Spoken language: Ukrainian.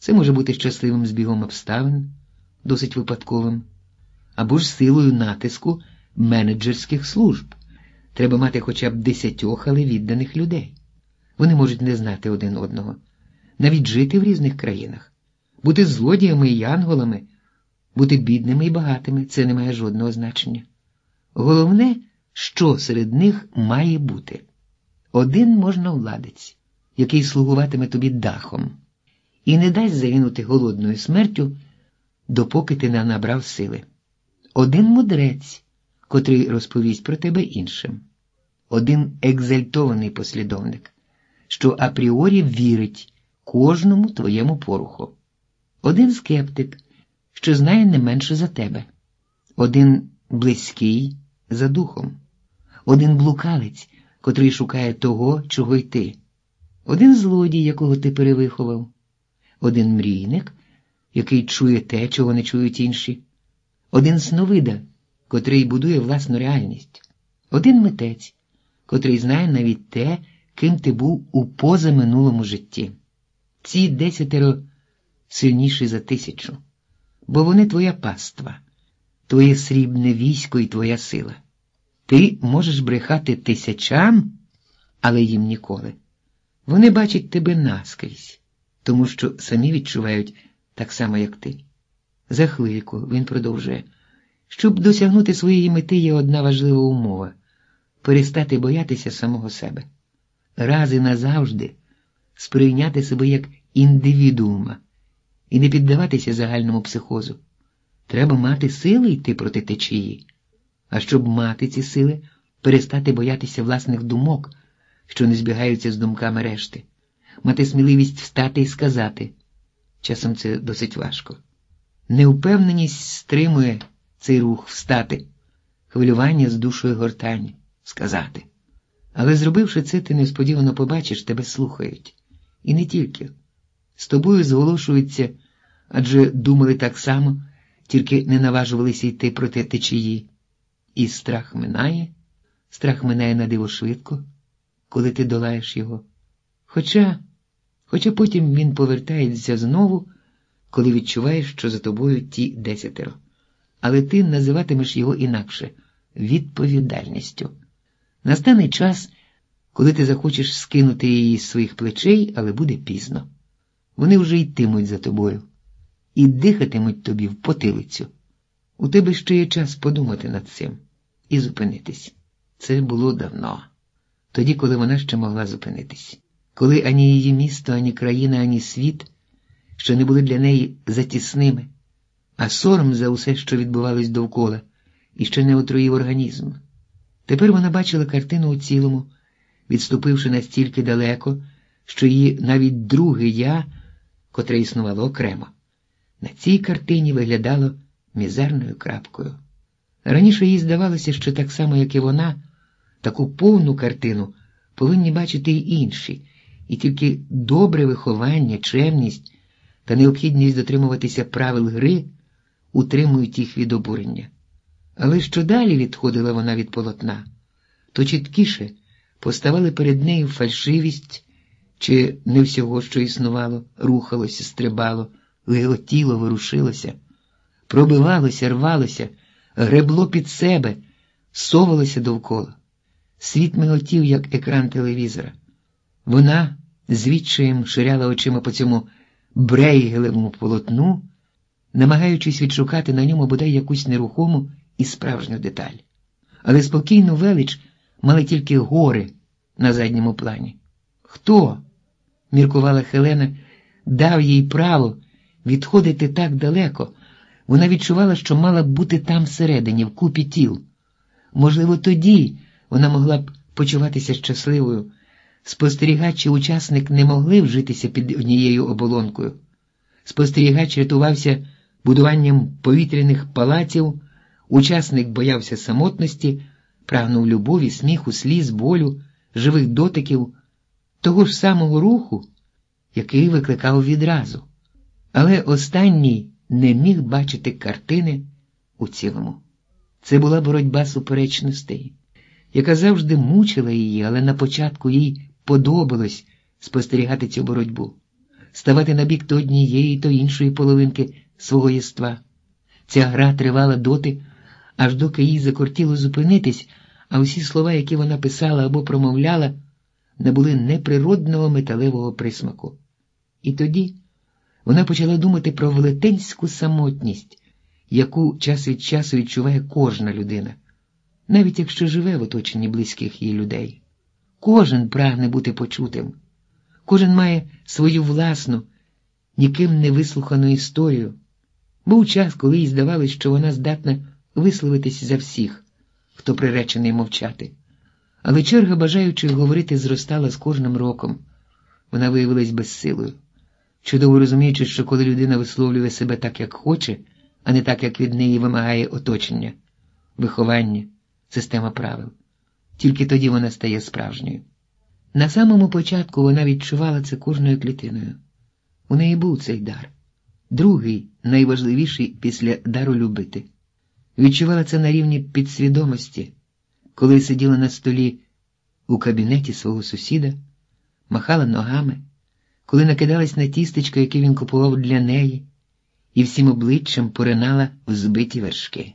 Це може бути щасливим збігом обставин, досить випадковим, або ж силою натиску менеджерських служб. Треба мати хоча б десятьох, але відданих людей. Вони можуть не знати один одного, навіть жити в різних країнах, бути злодіями і янголами, бути бідними і багатими це не має жодного значення. Головне, що серед них має бути. Один можна владець, який слугуватиме тобі дахом, і не дасть загинути голодною смертю, допоки ти не набрав сили. Один мудрець, котрий розповість про тебе іншим, один екзальтований послідовник, що апріорі вірить кожному твоєму поруху, один скептик, що знає не менше за тебе, один близький за духом, один блукалець, котрий шукає того, чого й ти, один злодій, якого ти перевиховав, один мрійник, який чує те, чого не чують інші, один сновида, котрий будує власну реальність, один митець, котрий знає навіть те, ким ти був у позаминулому житті. Ці десятеро сильніші за тисячу, бо вони твоя паства, твоє срібне військо і твоя сила. Ти можеш брехати тисячам, але їм ніколи. Вони бачать тебе наскрізь, тому що самі відчувають так само, як ти. За хвильку він продовжує. Щоб досягнути своєї мети є одна важлива умова перестати боятися самого себе, раз і назавжди сприйняти себе як індивідуума і не піддаватися загальному психозу. Треба мати сили йти проти течії, а щоб мати ці сили, перестати боятися власних думок, що не збігаються з думками решти, мати сміливість встати і сказати. Часом це досить важко. Невпевненість стримує цей рух встати, хвилювання з душою гортання, сказати. Але зробивши це, ти несподівано побачиш, тебе слухають. І не тільки. З тобою зголошуються, адже думали так само, тільки не наважувалися йти проти течії. І страх минає, страх минає на диво швидко, коли ти долаєш його. Хоча, Хоча потім він повертається знову, коли відчуваєш, що за тобою ті десятеро. Але ти називатимеш його інакше відповідальністю. Настане час, коли ти захочеш скинути її з своїх плечей, але буде пізно. Вони вже йтимуть за тобою і дихатимуть тобі в потилицю. У тебе ще є час подумати над цим і зупинитись. Це було давно, тоді, коли вона ще могла зупинитись, коли ані її місто, ані країна, ані світ, що не були для неї затісними, а сором за усе, що відбувалось довкола, і ще не отруїв організм. Тепер вона бачила картину у цілому, відступивши настільки далеко, що її навіть друге я, котре існувало окремо, на цій картині виглядало мізерною крапкою. Раніше їй здавалося, що так само, як і вона, таку повну картину повинні бачити й інші, і тільки добре виховання, чемність та необхідність дотримуватися правил гри утримують їх від обурення. Але що далі відходила вона від полотна, то чіткіше поставали перед нею фальшивість чи не всього, що існувало, рухалося, стрибало, леготіло, ворушилося, пробивалося, рвалося, гребло під себе, совалося довкола. Світ миготів, як екран телевізора. Вона з відчаєм ширяла очима по цьому брейгелевому полотну, намагаючись відшукати на ньому бодай якусь нерухому і справжню деталь. Але спокійну велич мали тільки гори на задньому плані. Хто, міркувала Хелена, дав їй право відходити так далеко? Вона відчувала, що мала б бути там всередині, в купі тіл. Можливо, тоді вона могла б почуватися щасливою. Спостерігач і учасник не могли вжитися під однією оболонкою. Спостерігач рятувався будуванням повітряних палаців, учасник боявся самотності, прагнув любові, сміху, сліз, болю, живих дотиків, того ж самого руху, який викликав відразу. Але останній не міг бачити картини у цілому. Це була боротьба суперечностей, яка завжди мучила її, але на початку їй подобалось спостерігати цю боротьбу. ставати на бік то однієї, то іншої половинки свого єства. Ця гра тривала доти, аж доки їй закортіло зупинитись, а усі слова, які вона писала або промовляла, набули неприродного металевого присмаку. І тоді вона почала думати про велетенську самотність, яку час від часу відчуває кожна людина, навіть якщо живе в оточенні близьких їй людей. Кожен прагне бути почутим, кожен має свою власну, ніким не вислухану історію. Був час, коли їй здавалось, що вона здатна висловитись за всіх, хто приречений мовчати. Але черга бажаючих говорити зростала з кожним роком. Вона виявилась безсилою, чудово розуміючи, що коли людина висловлює себе так, як хоче, а не так, як від неї вимагає оточення, виховання, система правил. Тільки тоді вона стає справжньою. На самому початку вона відчувала це кожною клітиною. У неї був цей дар, другий, найважливіший після дару любити. Відчувала це на рівні підсвідомості, коли сиділа на столі у кабінеті свого сусіда, махала ногами, коли накидалась на тістечко, яке він купував для неї, і всім обличчям поринала в збиті вершки.